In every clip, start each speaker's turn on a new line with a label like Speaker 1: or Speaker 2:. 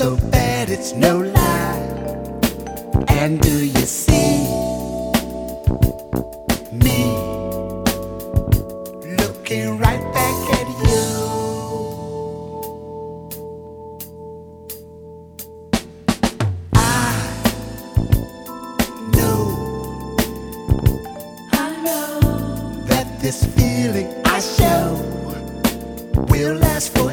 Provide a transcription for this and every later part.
Speaker 1: so bad, it's no lie. And do you see me looking right back at you? I know,
Speaker 2: I know
Speaker 1: that this feeling I show will last forever.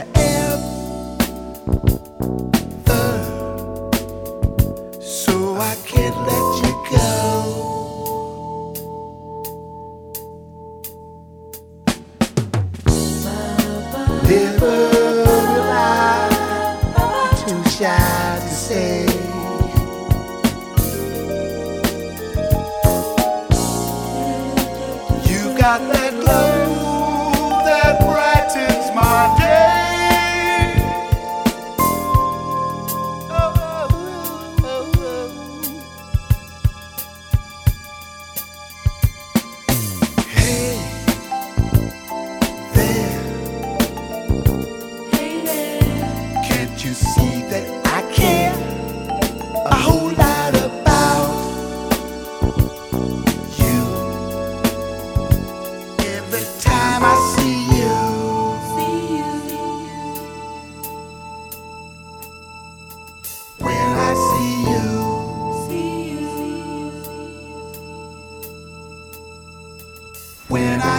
Speaker 1: got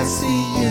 Speaker 1: see you.